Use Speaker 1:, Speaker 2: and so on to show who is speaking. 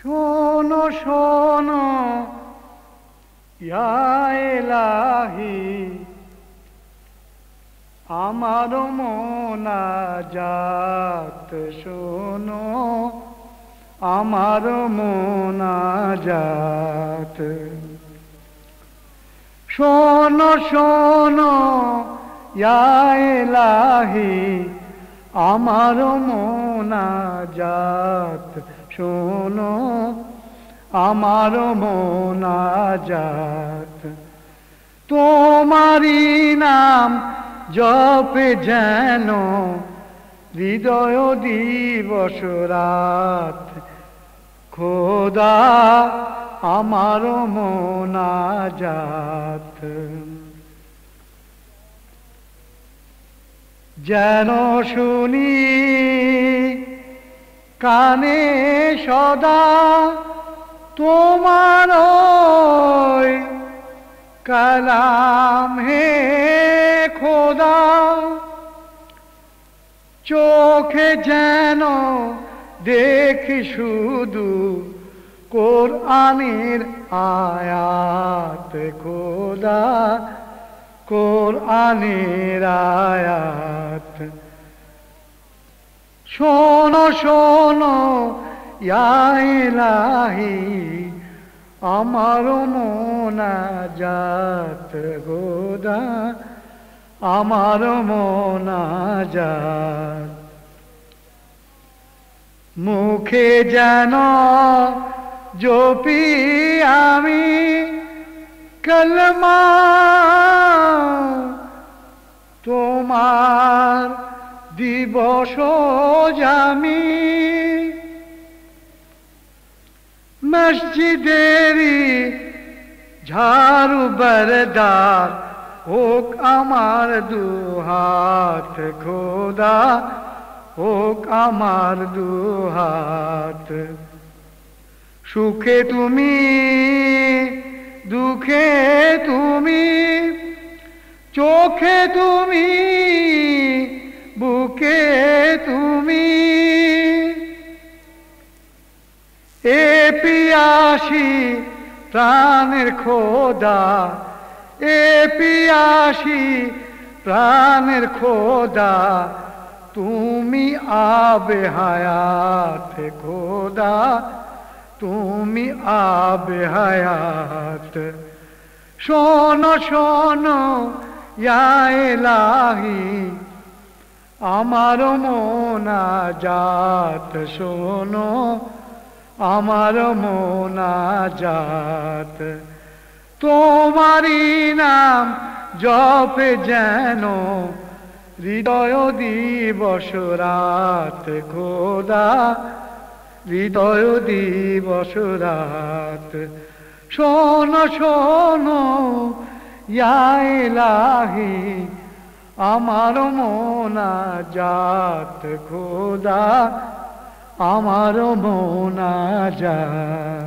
Speaker 1: শোনো শোনো এলাহি আমার মোনাজাত শোনো আমার মোনা মোনাজাত। শোনো শোনো এলাহি আমার মোনাজাত শোনো আমার মোনাজাত তোমারি নাম জপে যেন হৃদয় দিবস রাত। খোদা আমার মোনাজাত যেন শুনি কানে সদা তোমার কালাম হে খোদা। চোখে যেন দেখি শুধু কোরআনের আয়াত খোদা, কোরআনের আয়াত। শোনো শোনো, ইয়া ইলাহি, আমার মোনাজাত গোদা, আমার মোনাজাত। মুখে যেন জপি আমি কলমা, তোমার দিবস জামি। মসজিদেরি ঝাড়ু বরদার হোক আমার দুহাত খোদা, হোক আমার দুহাত সুখে তুমি, দুঃখে তুমি, চোখে তুমি তুমি এ পিয়াসি প্রাণের খোদা, এ পিয়াসি প্রাণের খোদা, তুমি আবে হায়াত খোদা, তুমি আবে হায়াত। শোনো শোনো, ইয়া এলাহি আমার মোনাজাত শোনো। আমার মোনাজাত তোমারি নাম জপে যেন হৃদয় দিবস রাত খোদা। হৃদয় দিবস রাত। শোনো শোনো, ইয়া আমার মোনা জাত খোদা আমার মোনাজাত